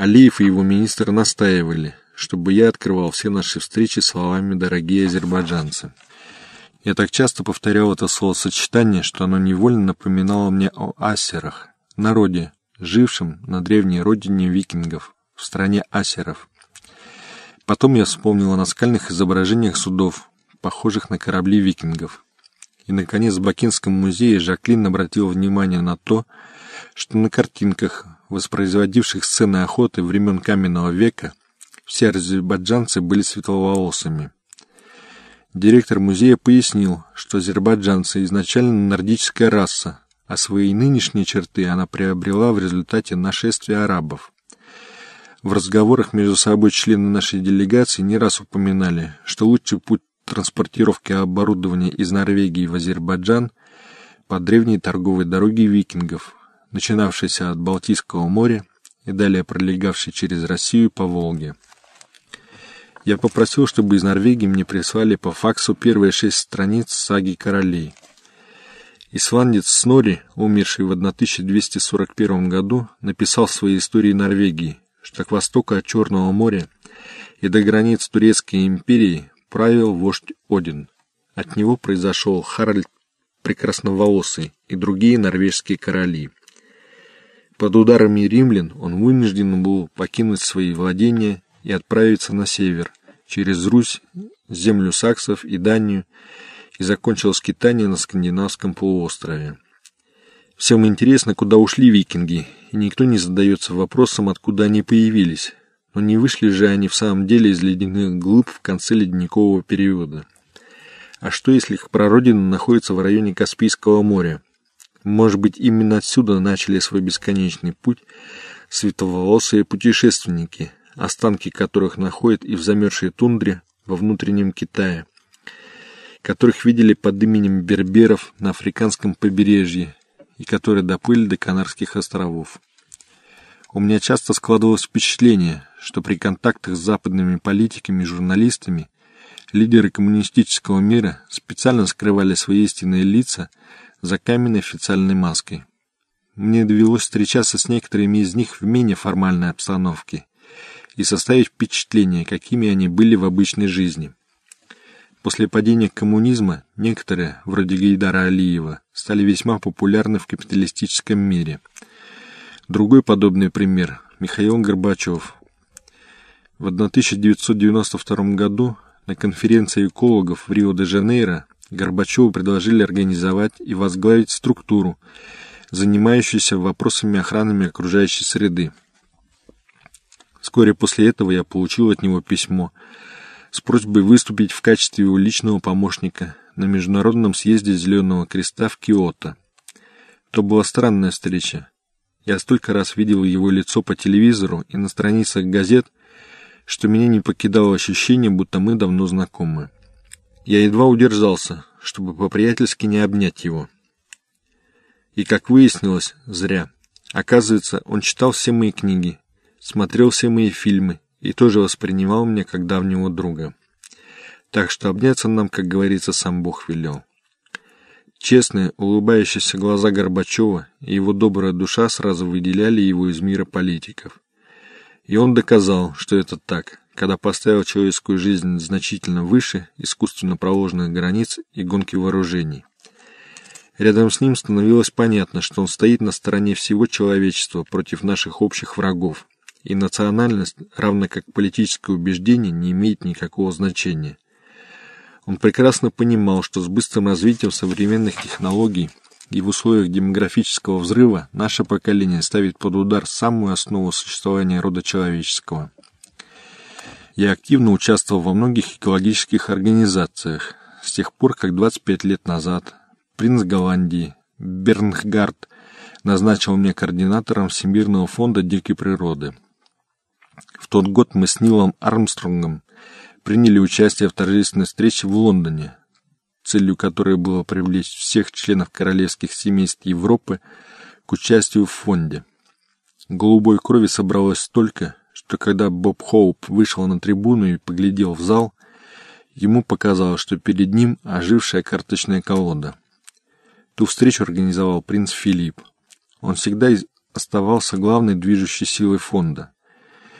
Алиев и его министр настаивали, чтобы я открывал все наши встречи словами «дорогие азербайджанцы». Я так часто повторял это словосочетание, что оно невольно напоминало мне о асерах, народе, жившем на древней родине викингов, в стране асеров. Потом я вспомнил о наскальных изображениях судов, похожих на корабли викингов. И, наконец, в Бакинском музее Жаклин обратил внимание на то, что на картинках, воспроизводивших сцены охоты времен каменного века, все азербайджанцы были светловолосыми. Директор музея пояснил, что азербайджанцы изначально нордическая раса, а свои нынешние черты она приобрела в результате нашествия арабов. В разговорах между собой члены нашей делегации не раз упоминали, что лучший путь транспортировки оборудования из Норвегии в Азербайджан по древней торговой дороге викингов, начинавшейся от Балтийского моря и далее пролегавшей через Россию по Волге. Я попросил, чтобы из Норвегии мне прислали по факсу первые шесть страниц саги королей. Исландец Снори, умерший в 1241 году, написал в своей истории Норвегии, что к востоку от Черного моря и до границ Турецкой империи правил вождь Один. От него произошел Харальд Прекрасноволосый и другие норвежские короли. Под ударами римлян он вынужден был покинуть свои владения и отправиться на север, через Русь, землю саксов и Данию, и закончил скитание на скандинавском полуострове. Всем интересно, куда ушли викинги, и никто не задается вопросом, откуда они появились. Но не вышли же они в самом деле из ледяных глыб в конце ледникового периода. А что, если их прародина находится в районе Каспийского моря? Может быть, именно отсюда начали свой бесконечный путь светловолосые путешественники, останки которых находят и в замерзшей тундре во внутреннем Китае, которых видели под именем берберов на африканском побережье и которые доплыли до Канарских островов. У меня часто складывалось впечатление, что при контактах с западными политиками и журналистами лидеры коммунистического мира специально скрывали свои истинные лица за каменной официальной маской. Мне довелось встречаться с некоторыми из них в менее формальной обстановке и составить впечатление, какими они были в обычной жизни. После падения коммунизма некоторые, вроде Гейдара Алиева, стали весьма популярны в капиталистическом мире. Другой подобный пример – Михаил Горбачев. В 1992 году на конференции экологов в Рио-де-Жанейро Горбачеву предложили организовать и возглавить структуру, занимающуюся вопросами охраны окружающей среды. Вскоре после этого я получил от него письмо – с просьбой выступить в качестве его личного помощника на Международном съезде Зеленого Креста в Киото. То была странная встреча. Я столько раз видел его лицо по телевизору и на страницах газет, что меня не покидало ощущение, будто мы давно знакомы. Я едва удержался, чтобы по-приятельски не обнять его. И, как выяснилось, зря. Оказывается, он читал все мои книги, смотрел все мои фильмы и тоже воспринимал меня как давнего друга. Так что обняться нам, как говорится, сам Бог велел. Честные, улыбающиеся глаза Горбачева и его добрая душа сразу выделяли его из мира политиков. И он доказал, что это так, когда поставил человеческую жизнь значительно выше искусственно проложенных границ и гонки вооружений. Рядом с ним становилось понятно, что он стоит на стороне всего человечества против наших общих врагов, и национальность, равно как политическое убеждение, не имеет никакого значения. Он прекрасно понимал, что с быстрым развитием современных технологий и в условиях демографического взрыва наше поколение ставит под удар самую основу существования рода человеческого. Я активно участвовал во многих экологических организациях с тех пор, как 25 лет назад принц Голландии Бернггард назначил меня координатором Всемирного фонда дикой природы – в тот год мы с Нилом Армстронгом приняли участие в торжественной встрече в Лондоне, целью которой было привлечь всех членов королевских семейств Европы к участию в фонде. Голубой крови собралось столько, что когда Боб Хоуп вышел на трибуну и поглядел в зал, ему показалось, что перед ним ожившая карточная колода. Ту встречу организовал принц Филипп. Он всегда оставался главной движущей силой фонда.